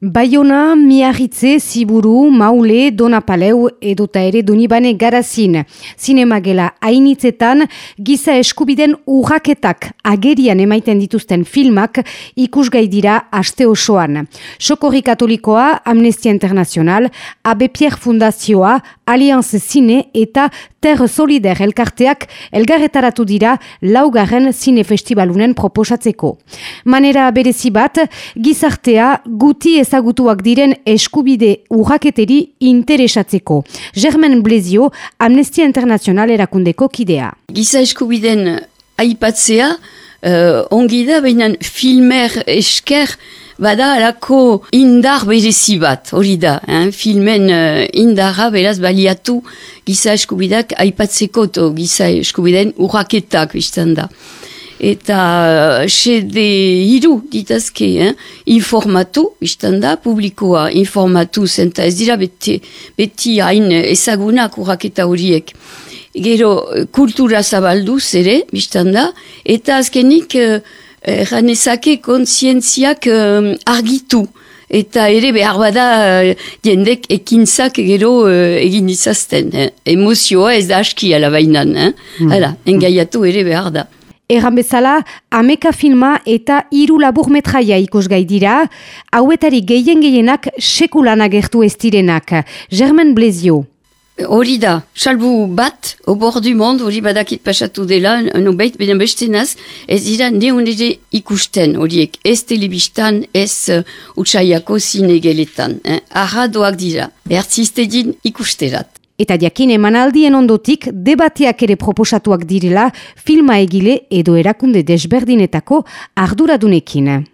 Baiona, miarritze, ziburu, maule, donapaleu edota ere donibane garazin. Zinema gela hainitzetan, giza eskubiden urraketak agerian emaiten dituzten filmak ikusgai dira aste osoan. Sokorri Katolikoa, Amnestia Internacional, Abe Pierre Fundazioa, Allianz Zine eta Ter Solider elkarteak elgarretaratu dira laugarren zine festivalunen proposatzeko. Manera berezi bat, gizartea guti ez ezagutuak diren eskubide urraketeri interesatzeko. Germen Blezio, Amnestia Internacional erakundeko kidea. Giza eskubiden aipatzea, uh, ongi da, baina filmer esker, bada alako indar berezi bat, hori da, hein? filmen uh, indarra beraz baliatu giza eskubidak aipatzeko, to giza eskubiden urraketak biztan da eta sede hiru ditazke, eh? informatu, biztan da, publikoa informatu zenta ez dira beti, beti hain ezagunak urraketa horiek. Gero kultura zabalduz ere, biztan da, eta azkenik erranezake eh, kontzientziak eh, argitu. Eta ere behar bada jendek ekintzak gero egin izazten. Eh? Emozioa ez da aski alabainan. Eh? Mm. Hala, engaiatu ere behar da. Erran bezala, ameka filma eta hiru labur metraia ikusgai dira, hauetari gehien gehienak sekulan agertu ez direnak. Germen Blezio. Hori da, salbu bat, obor du mond, hori badakit pasatu dela, no bait, beden bestenaz, ez dira neon ikusten, horiek, ez telebistan, ez uh, utsaiako zinegeletan. Eh? Arra doak dira, ertziztedin ikusterat. Eta diakin emanaldien ondotik debateak ere proposatuak direla filma egile edo erakunde desberdinetako arduradunekin.